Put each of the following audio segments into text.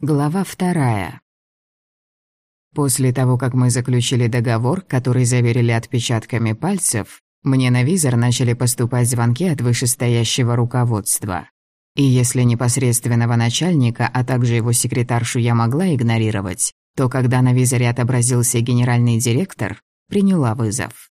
Глава вторая. После того, как мы заключили договор, который заверили отпечатками пальцев, мне на визор начали поступать звонки от вышестоящего руководства. И если непосредственного начальника, а также его секретаршу я могла игнорировать, то когда на визоре отобразился генеральный директор, приняла вызов.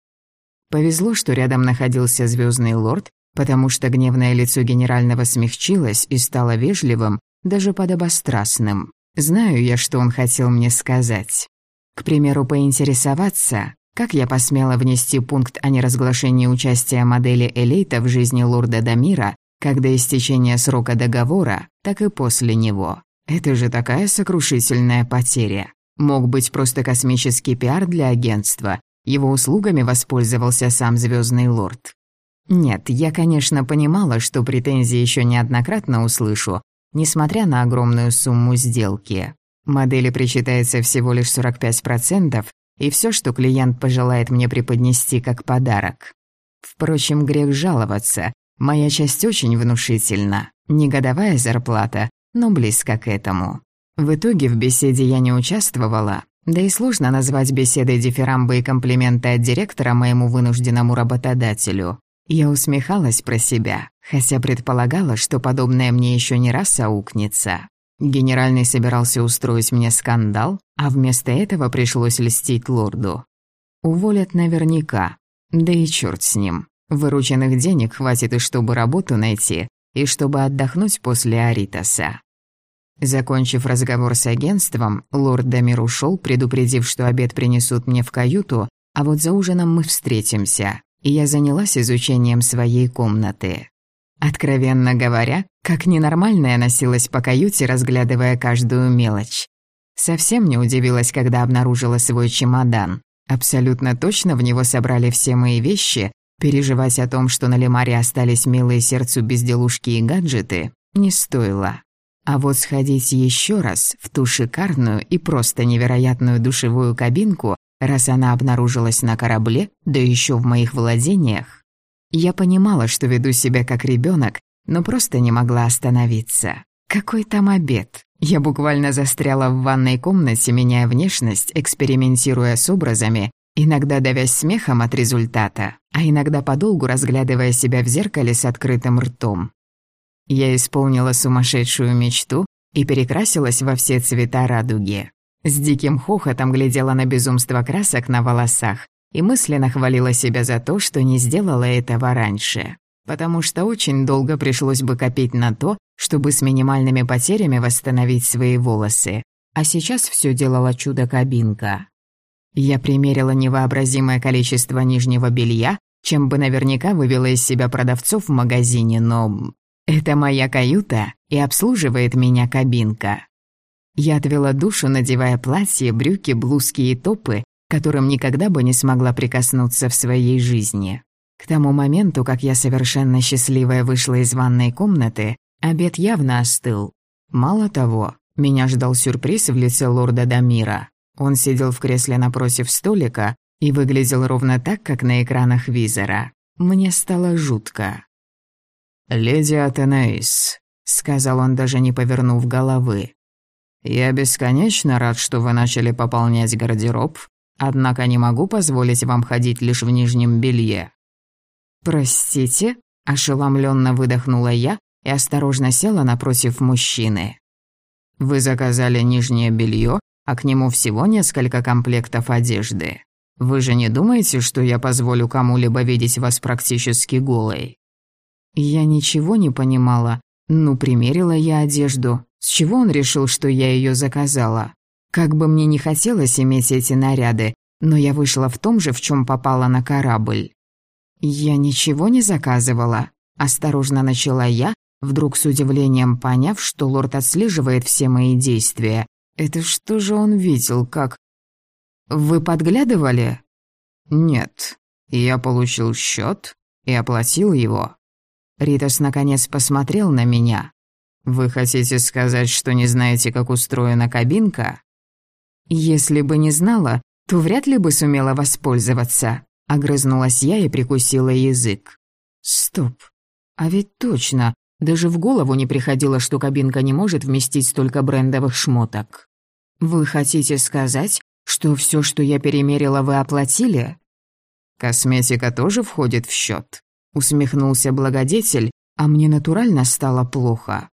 Повезло, что рядом находился звездный лорд, потому что гневное лицо генерального смягчилось и стало вежливым, даже подобострастным. Знаю я, что он хотел мне сказать. К примеру, поинтересоваться, как я посмела внести пункт о неразглашении участия модели Элейта в жизни лорда Дамира как до истечения срока договора, так и после него. Это же такая сокрушительная потеря. Мог быть просто космический пиар для агентства. Его услугами воспользовался сам Звездный лорд. Нет, я, конечно, понимала, что претензии еще неоднократно услышу, несмотря на огромную сумму сделки. Модели причитается всего лишь 45%, и все, что клиент пожелает мне преподнести как подарок. Впрочем, грех жаловаться. Моя часть очень внушительна. Не годовая зарплата, но близко к этому. В итоге в беседе я не участвовала, да и сложно назвать беседой дифирамбы и комплименты от директора моему вынужденному работодателю. Я усмехалась про себя, хотя предполагала, что подобное мне еще не раз аукнется. Генеральный собирался устроить мне скандал, а вместо этого пришлось льстить лорду. Уволят наверняка. Да и черт с ним. Вырученных денег хватит и чтобы работу найти, и чтобы отдохнуть после Аритаса. Закончив разговор с агентством, лорд Дамир ушел, предупредив, что обед принесут мне в каюту, а вот за ужином мы встретимся и я занялась изучением своей комнаты. Откровенно говоря, как ненормальная носилась по каюте, разглядывая каждую мелочь. Совсем не удивилась, когда обнаружила свой чемодан. Абсолютно точно в него собрали все мои вещи, переживать о том, что на Лемаре остались милые сердцу безделушки и гаджеты, не стоило. А вот сходить еще раз в ту шикарную и просто невероятную душевую кабинку раз она обнаружилась на корабле, да еще в моих владениях. Я понимала, что веду себя как ребенок, но просто не могла остановиться. Какой там обед? Я буквально застряла в ванной комнате, меняя внешность, экспериментируя с образами, иногда давясь смехом от результата, а иногда подолгу разглядывая себя в зеркале с открытым ртом. Я исполнила сумасшедшую мечту и перекрасилась во все цвета радуги. С диким хохотом глядела на безумство красок на волосах и мысленно хвалила себя за то, что не сделала этого раньше. Потому что очень долго пришлось бы копить на то, чтобы с минимальными потерями восстановить свои волосы. А сейчас все делала чудо-кабинка. Я примерила невообразимое количество нижнего белья, чем бы наверняка вывела из себя продавцов в магазине, но... Это моя каюта, и обслуживает меня кабинка. Я отвела душу, надевая платье, брюки, блузки и топы, которым никогда бы не смогла прикоснуться в своей жизни. К тому моменту, как я совершенно счастливая вышла из ванной комнаты, обед явно остыл. Мало того, меня ждал сюрприз в лице лорда Дамира. Он сидел в кресле напротив столика и выглядел ровно так, как на экранах визора. Мне стало жутко. «Леди Атенаис», — сказал он, даже не повернув головы. «Я бесконечно рад, что вы начали пополнять гардероб, однако не могу позволить вам ходить лишь в нижнем белье». «Простите?» – ошеломленно выдохнула я и осторожно села напротив мужчины. «Вы заказали нижнее белье, а к нему всего несколько комплектов одежды. Вы же не думаете, что я позволю кому-либо видеть вас практически голой?» Я ничего не понимала. Ну, примерила я одежду, с чего он решил, что я ее заказала? Как бы мне не хотелось иметь эти наряды, но я вышла в том же, в чем попала на корабль. Я ничего не заказывала. Осторожно начала я, вдруг с удивлением поняв, что лорд отслеживает все мои действия. Это что же он видел, как... Вы подглядывали? Нет. Я получил счет и оплатил его. Ритас наконец посмотрел на меня. «Вы хотите сказать, что не знаете, как устроена кабинка?» «Если бы не знала, то вряд ли бы сумела воспользоваться», — огрызнулась я и прикусила язык. «Стоп. А ведь точно, Даже в голову не приходило, что кабинка не может вместить столько брендовых шмоток. «Вы хотите сказать, что все, что я перемерила, вы оплатили?» «Косметика тоже входит в счет», — усмехнулся благодетель, а мне натурально стало плохо.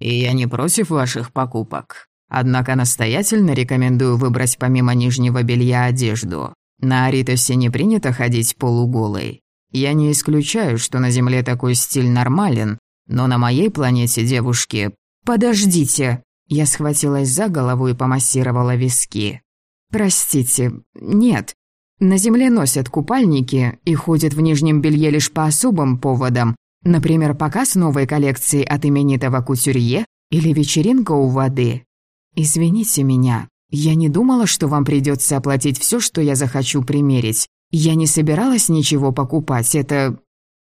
«И я не против ваших покупок. Однако настоятельно рекомендую выбрать помимо нижнего белья одежду. На Аритосе не принято ходить полуголой. Я не исключаю, что на Земле такой стиль нормален, но на моей планете девушки... Подождите! Я схватилась за голову и помассировала виски. Простите, нет. На Земле носят купальники и ходят в нижнем белье лишь по особым поводам, например, показ новой коллекции от именитого кутюрье или вечеринка у воды. Извините меня, я не думала, что вам придется оплатить все, что я захочу примерить. Я не собиралась ничего покупать, это...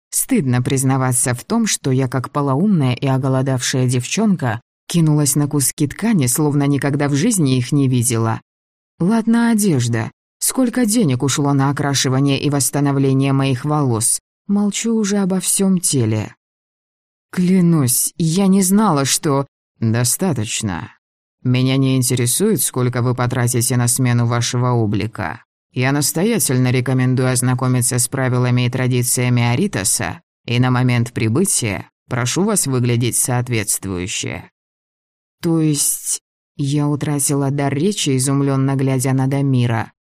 Стыдно признаваться в том, что я, как полоумная и оголодавшая девчонка, кинулась на куски ткани, словно никогда в жизни их не видела. Ладно, одежда. Сколько денег ушло на окрашивание и восстановление моих волос? Молчу уже обо всем теле. Клянусь, я не знала, что... Достаточно. Меня не интересует, сколько вы потратите на смену вашего облика. Я настоятельно рекомендую ознакомиться с правилами и традициями Аритоса, и на момент прибытия прошу вас выглядеть соответствующе». «То есть...» Я утратила дар речи, изумленно глядя на Дамира.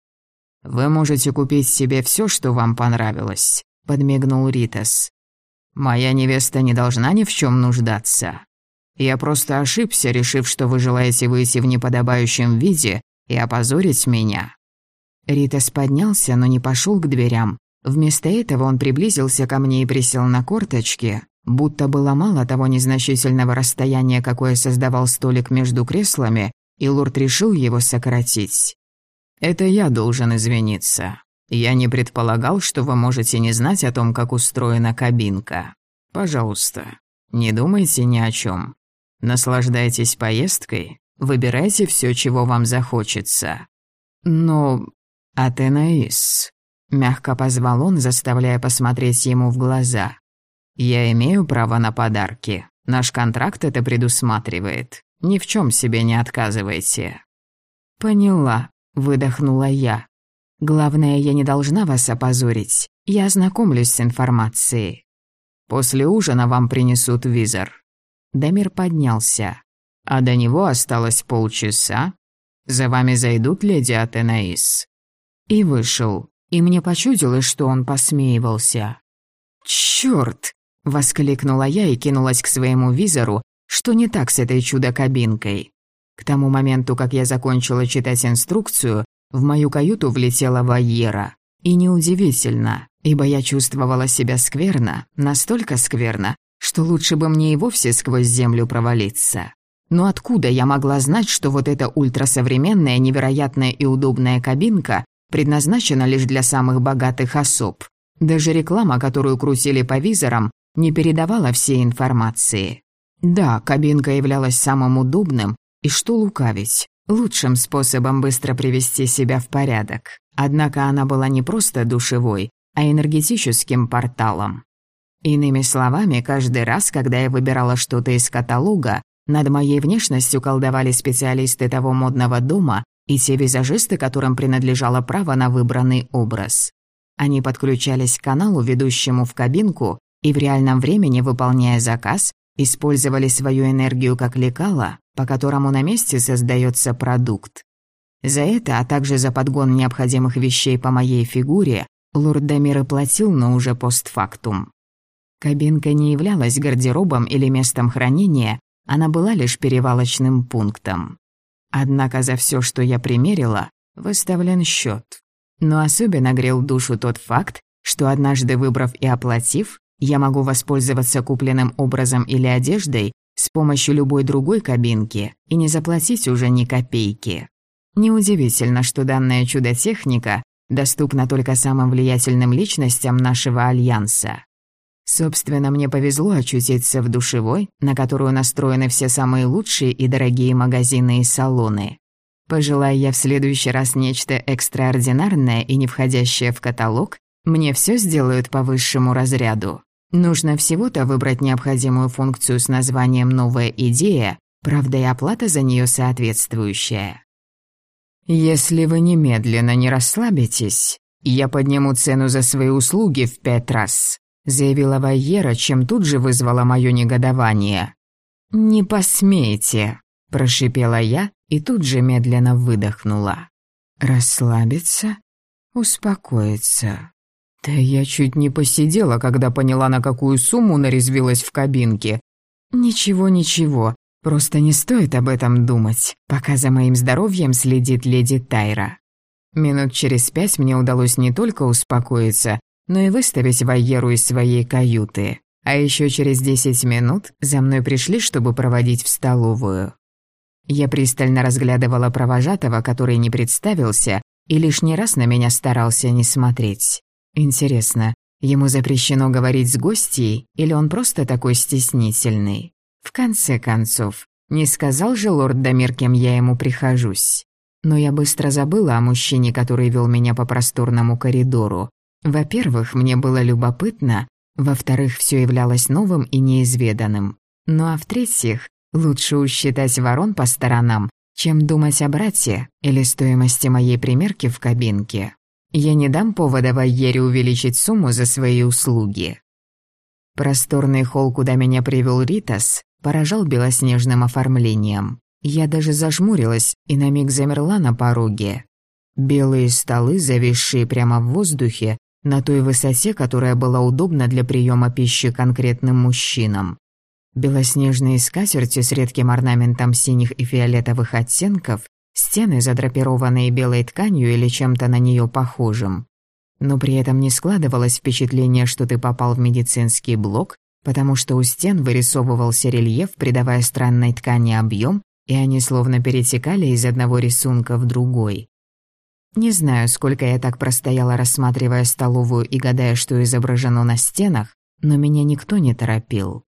«Вы можете купить себе все, что вам понравилось», — подмигнул Ритас. «Моя невеста не должна ни в чем нуждаться. Я просто ошибся, решив, что вы желаете выйти в неподобающем виде и опозорить меня. Ритас поднялся, но не пошел к дверям. Вместо этого он приблизился ко мне и присел на корточки, будто было мало того незначительного расстояния, какое создавал столик между креслами, и лорд решил его сократить. «Это я должен извиниться. Я не предполагал, что вы можете не знать о том, как устроена кабинка. Пожалуйста, не думайте ни о чем. Наслаждайтесь поездкой, выбирайте все, чего вам захочется. Но «Атенаис», — мягко позвал он, заставляя посмотреть ему в глаза. «Я имею право на подарки. Наш контракт это предусматривает. Ни в чем себе не отказывайте». «Поняла», — выдохнула я. «Главное, я не должна вас опозорить. Я ознакомлюсь с информацией». «После ужина вам принесут визор». Дамир поднялся. «А до него осталось полчаса. За вами зайдут леди Атенаис и вышел, и мне почудилось, что он посмеивался. «Чёрт!» — воскликнула я и кинулась к своему визору, что не так с этой чудо-кабинкой. К тому моменту, как я закончила читать инструкцию, в мою каюту влетела Вайера. И неудивительно, ибо я чувствовала себя скверно, настолько скверно, что лучше бы мне и вовсе сквозь землю провалиться. Но откуда я могла знать, что вот эта ультрасовременная, невероятная и удобная кабинка предназначена лишь для самых богатых особ. Даже реклама, которую крутили по визорам, не передавала всей информации. Да, кабинка являлась самым удобным, и что лукавить, лучшим способом быстро привести себя в порядок. Однако она была не просто душевой, а энергетическим порталом. Иными словами, каждый раз, когда я выбирала что-то из каталога, над моей внешностью колдовали специалисты того модного дома, и те визажисты, которым принадлежало право на выбранный образ. Они подключались к каналу, ведущему в кабинку, и в реальном времени, выполняя заказ, использовали свою энергию как лекало, по которому на месте создается продукт. За это, а также за подгон необходимых вещей по моей фигуре, лорд Дамир и платил, но уже постфактум. Кабинка не являлась гардеробом или местом хранения, она была лишь перевалочным пунктом. Однако за все, что я примерила, выставлен счет. Но особенно грел душу тот факт, что однажды выбрав и оплатив, я могу воспользоваться купленным образом или одеждой с помощью любой другой кабинки и не заплатить уже ни копейки. Неудивительно, что данная чудо-техника доступна только самым влиятельным личностям нашего альянса. Собственно, мне повезло очутиться в душевой, на которую настроены все самые лучшие и дорогие магазины и салоны. Пожелая я в следующий раз нечто экстраординарное и не входящее в каталог, мне все сделают по высшему разряду. Нужно всего-то выбрать необходимую функцию с названием «Новая идея», правда и оплата за нее соответствующая. Если вы немедленно не расслабитесь, я подниму цену за свои услуги в пять раз, заявила Вайера, чем тут же вызвала мое негодование. «Не посмейте», – прошипела я и тут же медленно выдохнула. «Расслабиться? Успокоиться. Да я чуть не посидела, когда поняла, на какую сумму нарезвилась в кабинке. Ничего, ничего, просто не стоит об этом думать, пока за моим здоровьем следит леди Тайра». Минут через пять мне удалось не только успокоиться, но и выставить Вайеру из своей каюты. А еще через десять минут за мной пришли, чтобы проводить в столовую. Я пристально разглядывала провожатого, который не представился, и лишний раз на меня старался не смотреть. Интересно, ему запрещено говорить с гостьей, или он просто такой стеснительный? В конце концов, не сказал же лорд Дамир, кем я ему прихожусь. Но я быстро забыла о мужчине, который вел меня по просторному коридору. Во-первых, мне было любопытно, во-вторых, все являлось новым и неизведанным. Ну а в-третьих, лучше усчитать ворон по сторонам, чем думать о брате или стоимости моей примерки в кабинке. Я не дам повода Вайере увеличить сумму за свои услуги. Просторный холл, куда меня привел Ритас, поражал белоснежным оформлением. Я даже зажмурилась и на миг замерла на пороге. Белые столы, зависшие прямо в воздухе, на той высоте, которая была удобна для приема пищи конкретным мужчинам. Белоснежные скатерти с редким орнаментом синих и фиолетовых оттенков, стены, задрапированные белой тканью или чем-то на нее похожим. Но при этом не складывалось впечатление, что ты попал в медицинский блок, потому что у стен вырисовывался рельеф, придавая странной ткани объем, и они словно перетекали из одного рисунка в другой. Не знаю, сколько я так простояла, рассматривая столовую и гадая, что изображено на стенах, но меня никто не торопил.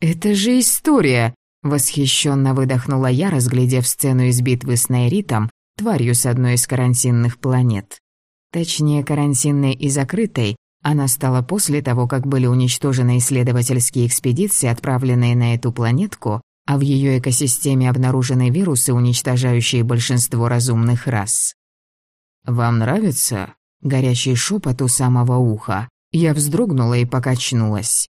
«Это же история!» — восхищенно выдохнула я, разглядев сцену из битвы с Найритом, тварью с одной из карантинных планет. Точнее, карантинной и закрытой, она стала после того, как были уничтожены исследовательские экспедиции, отправленные на эту планетку, а в ее экосистеме обнаружены вирусы, уничтожающие большинство разумных рас. «Вам нравится?» Горячий шепот у самого уха. Я вздрогнула и покачнулась.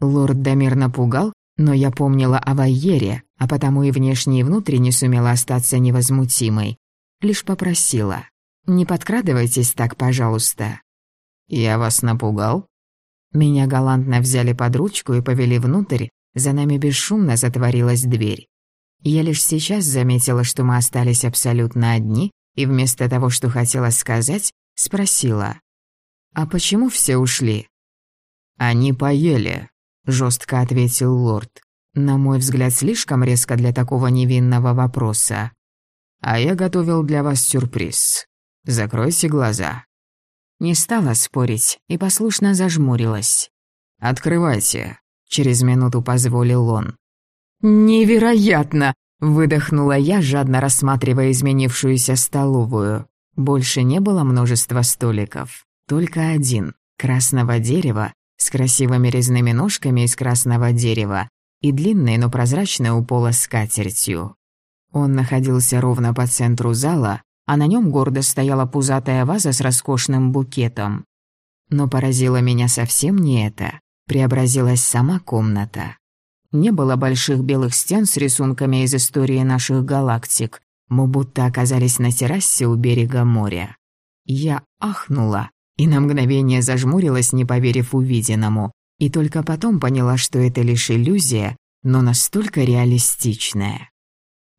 Лорд Дамир напугал, но я помнила о Вайере, а потому и внешне и внутренне сумела остаться невозмутимой. Лишь попросила. «Не подкрадывайтесь так, пожалуйста». «Я вас напугал?» Меня галантно взяли под ручку и повели внутрь, за нами бесшумно затворилась дверь. Я лишь сейчас заметила, что мы остались абсолютно одни, и вместо того, что хотела сказать, спросила. «А почему все ушли?» «Они поели», — жестко ответил лорд. На мой взгляд, слишком резко для такого невинного вопроса. «А я готовил для вас сюрприз. Закройте глаза». Не стала спорить и послушно зажмурилась. «Открывайте», — через минуту позволил он. «Невероятно!» Выдохнула я, жадно рассматривая изменившуюся столовую. Больше не было множества столиков. Только один, красного дерева, с красивыми резными ножками из красного дерева и длинной, но прозрачной у пола скатертью. Он находился ровно по центру зала, а на нем гордо стояла пузатая ваза с роскошным букетом. Но поразило меня совсем не это. Преобразилась сама комната. Не было больших белых стен с рисунками из истории наших галактик. Мы будто оказались на террасе у берега моря. Я ахнула и на мгновение зажмурилась, не поверив увиденному, и только потом поняла, что это лишь иллюзия, но настолько реалистичная.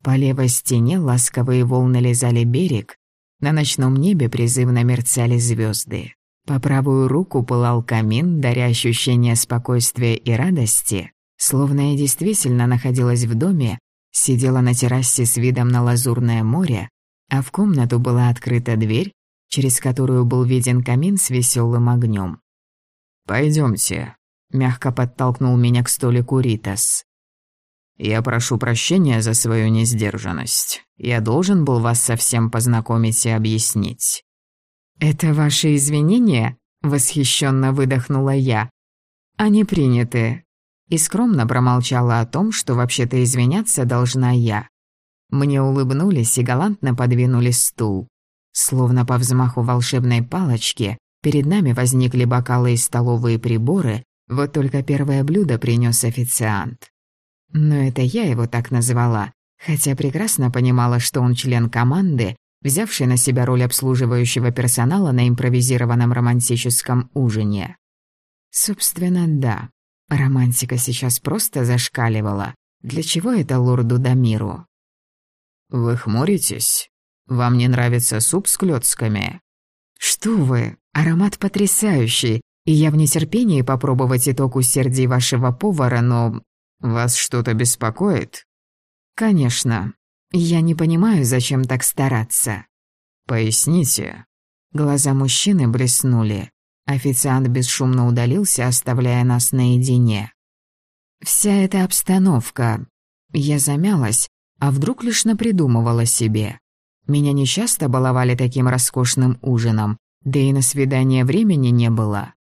По левой стене ласковые волны лизали берег, на ночном небе призывно мерцали звезды. По правую руку пылал камин, даря ощущение спокойствия и радости, Словно я действительно находилась в доме, сидела на террасе с видом на лазурное море, а в комнату была открыта дверь, через которую был виден камин с веселым огнем. Пойдемте, мягко подтолкнул меня к столику Ритас. «Я прошу прощения за свою несдержанность. Я должен был вас совсем познакомить и объяснить». «Это ваши извинения?» — восхищенно выдохнула я. Они приняты». И скромно промолчала о том, что вообще-то извиняться должна я. Мне улыбнулись и галантно подвинули стул. Словно по взмаху волшебной палочки, перед нами возникли бокалы и столовые приборы, вот только первое блюдо принес официант. Но это я его так назвала, хотя прекрасно понимала, что он член команды, взявший на себя роль обслуживающего персонала на импровизированном романтическом ужине. Собственно, да, романтика сейчас просто зашкаливала. Для чего это лорду Дамиру? «Вы хмуритесь? Вам не нравится суп с клёцками?» «Что вы, аромат потрясающий, и я в нетерпении попробовать итог усердий вашего повара, но «Вас что-то беспокоит?» «Конечно. Я не понимаю, зачем так стараться». «Поясните». Глаза мужчины блеснули. Официант бесшумно удалился, оставляя нас наедине. Вся эта обстановка... Я замялась, а вдруг лишь напридумывала себе. Меня нечасто баловали таким роскошным ужином, да и на свидание времени не было.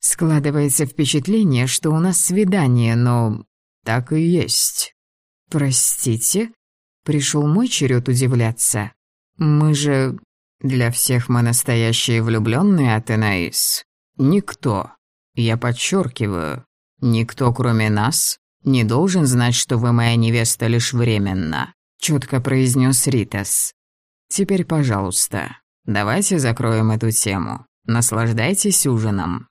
Складывается впечатление, что у нас свидание, но «Так и есть». «Простите?» Пришел мой черед удивляться. «Мы же...» «Для всех мы настоящие влюбленные, Атенаис. Никто, я подчеркиваю, никто, кроме нас, не должен знать, что вы моя невеста лишь временно», четко произнес Ритас. «Теперь, пожалуйста, давайте закроем эту тему. Наслаждайтесь ужином».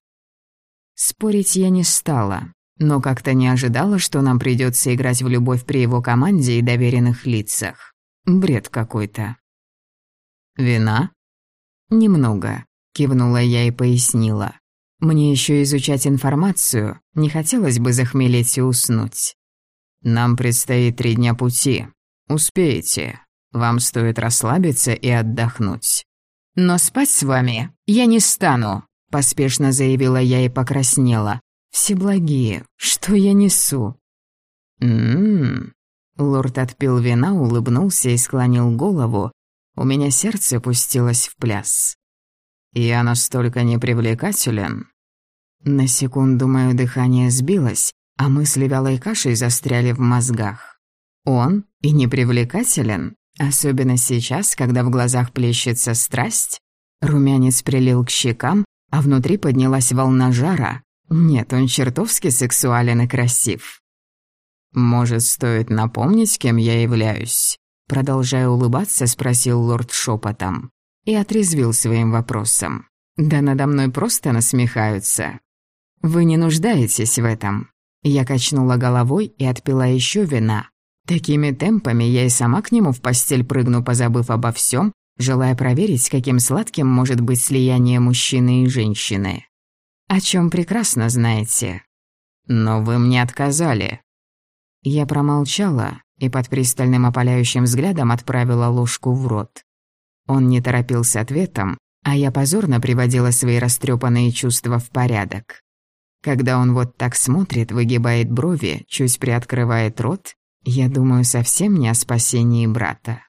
Спорить я не стала но как-то не ожидала, что нам придется играть в любовь при его команде и доверенных лицах. Бред какой-то. «Вина?» «Немного», — кивнула я и пояснила. «Мне еще изучать информацию, не хотелось бы захмелеть и уснуть». «Нам предстоит три дня пути. Успеете. Вам стоит расслабиться и отдохнуть». «Но спать с вами я не стану», — поспешно заявила я и покраснела. Всеблагие, что я несу? Ммм. Лорд отпил вина, улыбнулся и склонил голову. У меня сердце пустилось в пляс. Я настолько непривлекателен. На секунду мое дыхание сбилось, а мысли вялой кашей застряли в мозгах. Он и непривлекателен, особенно сейчас, когда в глазах плещется страсть. Румянец прилил к щекам, а внутри поднялась волна жара. Нет, он чертовски сексуален и красив. «Может, стоит напомнить, кем я являюсь?» Продолжая улыбаться, спросил лорд шепотом и отрезвил своим вопросом. «Да надо мной просто насмехаются. Вы не нуждаетесь в этом». Я качнула головой и отпила еще вина. Такими темпами я и сама к нему в постель прыгну, позабыв обо всем, желая проверить, каким сладким может быть слияние мужчины и женщины о чем прекрасно знаете. Но вы мне отказали». Я промолчала и под пристальным опаляющим взглядом отправила ложку в рот. Он не торопился ответом, а я позорно приводила свои растрепанные чувства в порядок. Когда он вот так смотрит, выгибает брови, чуть приоткрывает рот, я думаю совсем не о спасении брата.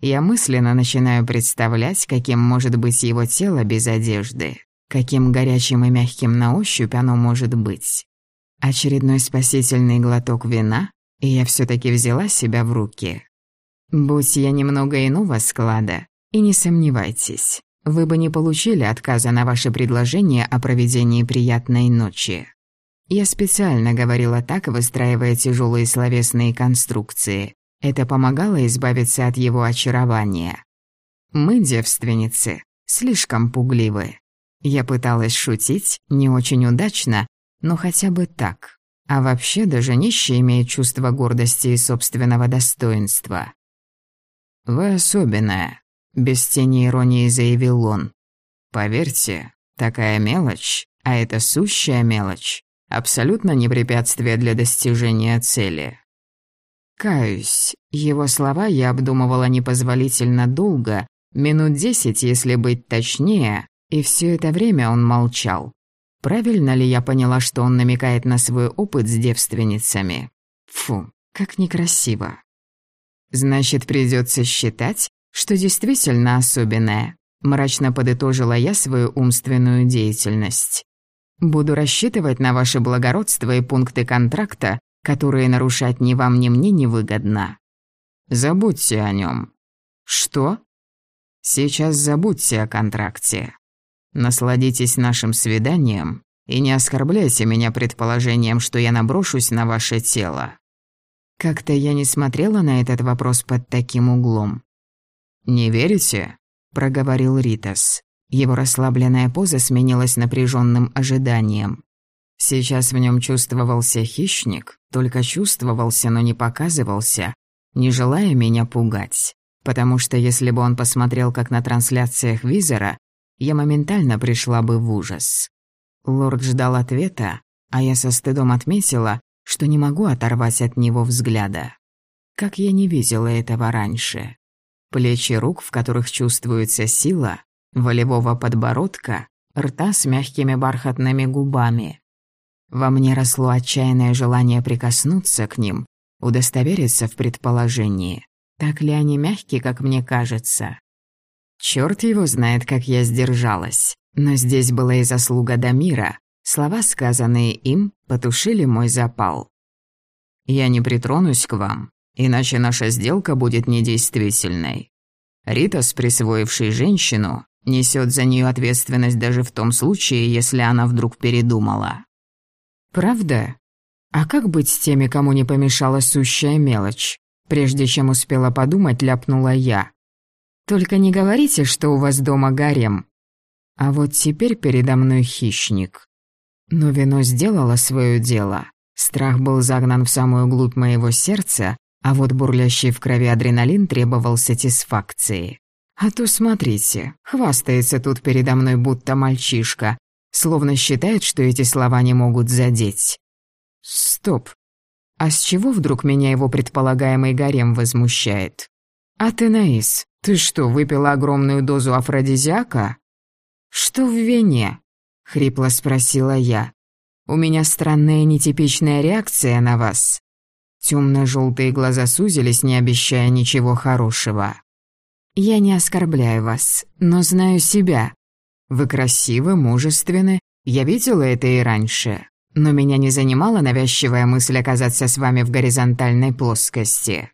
Я мысленно начинаю представлять, каким может быть его тело без одежды. Каким горячим и мягким на ощупь оно может быть. Очередной спасительный глоток вина, и я все таки взяла себя в руки. Будь я немного иного склада, и не сомневайтесь, вы бы не получили отказа на ваше предложение о проведении приятной ночи. Я специально говорила так, выстраивая тяжелые словесные конструкции. Это помогало избавиться от его очарования. Мы, девственницы, слишком пугливы. Я пыталась шутить, не очень удачно, но хотя бы так. А вообще даже нищий имеет чувство гордости и собственного достоинства. «Вы особенная», — без тени иронии заявил он. «Поверьте, такая мелочь, а это сущая мелочь, абсолютно не препятствие для достижения цели». Каюсь, его слова я обдумывала непозволительно долго, минут десять, если быть точнее, и все это время он молчал. Правильно ли я поняла, что он намекает на свой опыт с девственницами? Фу, как некрасиво. Значит, придется считать, что действительно особенное. Мрачно подытожила я свою умственную деятельность. Буду рассчитывать на ваше благородство и пункты контракта, которые нарушать ни вам, ни мне невыгодно. Забудьте о нем. Что? Сейчас забудьте о контракте. Насладитесь нашим свиданием и не оскорбляйте меня предположением, что я наброшусь на ваше тело. Как-то я не смотрела на этот вопрос под таким углом. «Не верите?» – проговорил Ритас. Его расслабленная поза сменилась напряженным ожиданием. Сейчас в нем чувствовался хищник, только чувствовался, но не показывался, не желая меня пугать. Потому что если бы он посмотрел, как на трансляциях визора, я моментально пришла бы в ужас. Лорд ждал ответа, а я со стыдом отметила, что не могу оторвать от него взгляда. Как я не видела этого раньше. Плечи рук, в которых чувствуется сила, волевого подбородка, рта с мягкими бархатными губами. Во мне росло отчаянное желание прикоснуться к ним, удостовериться в предположении, так ли они мягкие, как мне кажется. Чёрт его знает, как я сдержалась, но здесь была и заслуга Дамира. Слова, сказанные им, потушили мой запал. «Я не притронусь к вам, иначе наша сделка будет недействительной. Ритас, присвоивший женщину, несет за нее ответственность даже в том случае, если она вдруг передумала. Правда? А как быть с теми, кому не помешала сущая мелочь? Прежде чем успела подумать, ляпнула я. Только не говорите, что у вас дома гарем. А вот теперь передо мной хищник. Но вино сделало свое дело. Страх был загнан в самую глубь моего сердца, а вот бурлящий в крови адреналин требовал сатисфакции. А то смотрите, хвастается тут передо мной будто мальчишка, словно считает, что эти слова не могут задеть. Стоп. А с чего вдруг меня его предполагаемый гарем возмущает? А ты, Наис, ты что, выпила огромную дозу афродизиака? Что в вине? Хрипло спросила я. У меня странная нетипичная реакция на вас. Темно-желтые глаза сузились, не обещая ничего хорошего. «Я не оскорбляю вас, но знаю себя. Вы красивы, мужественны, я видела это и раньше, но меня не занимала навязчивая мысль оказаться с вами в горизонтальной плоскости».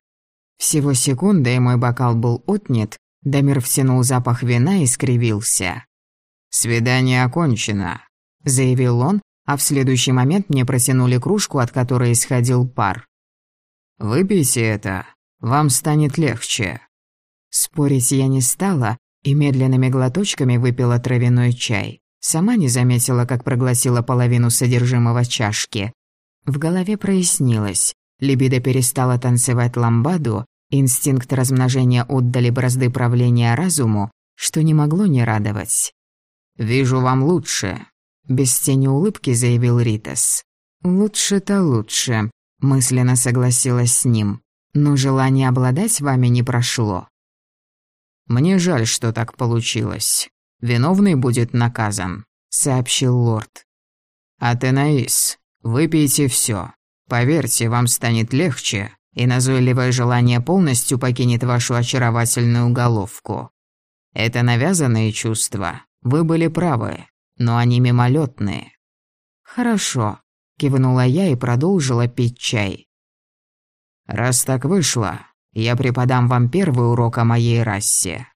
Всего секунда, и мой бокал был отнят, Дамир втянул запах вина и скривился. «Свидание окончено», — заявил он, а в следующий момент мне протянули кружку, от которой исходил пар. «Выпейте это, вам станет легче». Спорить я не стала и медленными глоточками выпила травяной чай. Сама не заметила, как проглотила половину содержимого чашки. В голове прояснилось. Либидо перестала танцевать ламбаду, инстинкт размножения отдали бразды правления разуму, что не могло не радовать. «Вижу, вам лучше», — без тени улыбки заявил Ритас. «Лучше-то лучше», — мысленно согласилась с ним. «Но желание обладать вами не прошло. «Мне жаль, что так получилось. Виновный будет наказан», — сообщил лорд. «Атенаис, выпейте все. Поверьте, вам станет легче, и назойливое желание полностью покинет вашу очаровательную головку. Это навязанные чувства. Вы были правы, но они мимолетные. «Хорошо», — кивнула я и продолжила пить чай. «Раз так вышло, я преподам вам первый урок о моей расе.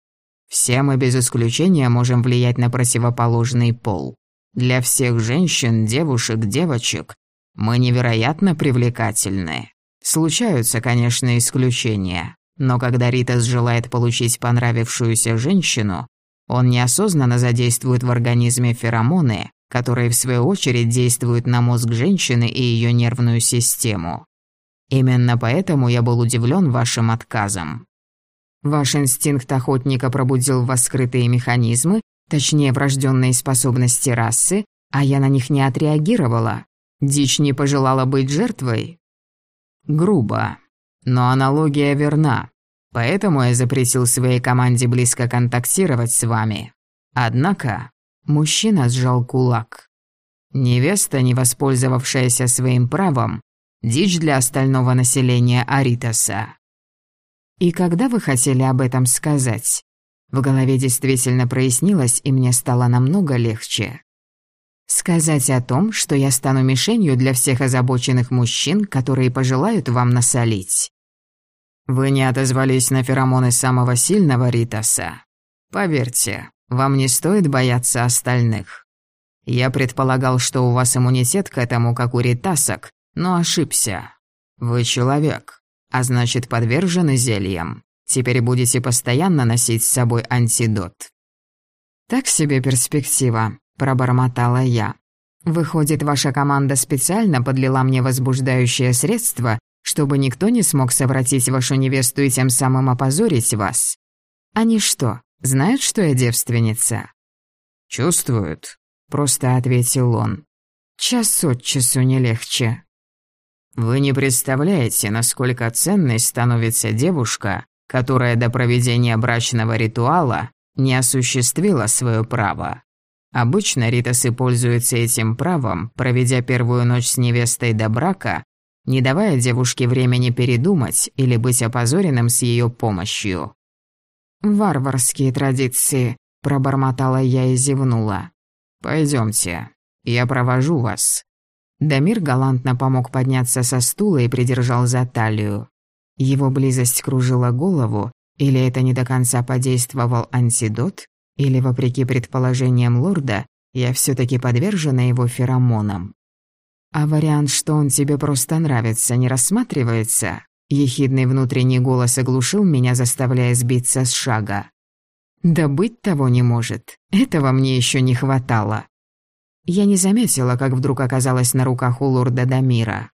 Все мы без исключения можем влиять на противоположный пол. Для всех женщин, девушек, девочек мы невероятно привлекательны. Случаются, конечно, исключения, но когда Ритас желает получить понравившуюся женщину, он неосознанно задействует в организме феромоны, которые в свою очередь действуют на мозг женщины и ее нервную систему. Именно поэтому я был удивлен вашим отказом. Ваш инстинкт охотника пробудил в вас скрытые механизмы, точнее врожденные способности расы, а я на них не отреагировала. Дичь не пожелала быть жертвой? Грубо. Но аналогия верна. Поэтому я запретил своей команде близко контактировать с вами. Однако мужчина сжал кулак. Невеста, не воспользовавшаяся своим правом, Дичь для остального населения Аритоса. И когда вы хотели об этом сказать? В голове действительно прояснилось, и мне стало намного легче. Сказать о том, что я стану мишенью для всех озабоченных мужчин, которые пожелают вам насолить. Вы не отозвались на феромоны самого сильного Ритаса. Поверьте, вам не стоит бояться остальных. Я предполагал, что у вас иммунитет к этому, как у Ритасок, но ошибся. Вы человек, а значит подвержены зельям. Теперь будете постоянно носить с собой антидот. Так себе перспектива пробормотала я. Выходит, ваша команда специально подлила мне возбуждающее средство, чтобы никто не смог совратить вашу невесту и тем самым опозорить вас. Они что, знают, что я девственница? Чувствуют, просто ответил он. Час от часу не легче. Вы не представляете, насколько ценной становится девушка, которая до проведения брачного ритуала не осуществила свое право. Обычно Ритасы пользуются этим правом, проведя первую ночь с невестой до брака, не давая девушке времени передумать или быть опозоренным с ее помощью. «Варварские традиции», — пробормотала я и зевнула. Пойдемте, я провожу вас». Дамир галантно помог подняться со стула и придержал за талию. Его близость кружила голову, или это не до конца подействовал антидот, или, вопреки предположениям лорда, я все таки подвержена его феромонам. А вариант, что он тебе просто нравится, не рассматривается? Ехидный внутренний голос оглушил меня, заставляя сбиться с шага. Да быть того не может. Этого мне еще не хватало. Я не заметила, как вдруг оказалась на руках у лорда Дамира.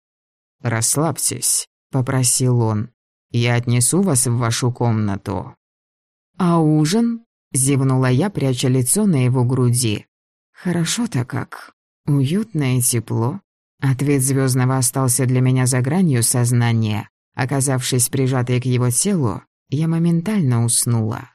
«Расслабьтесь», — попросил он. «Я отнесу вас в вашу комнату». «А ужин?» Зевнула я, пряча лицо на его груди. Хорошо-то как. Уютно и тепло. Ответ Звездного остался для меня за гранью сознания. Оказавшись прижатой к его телу, я моментально уснула.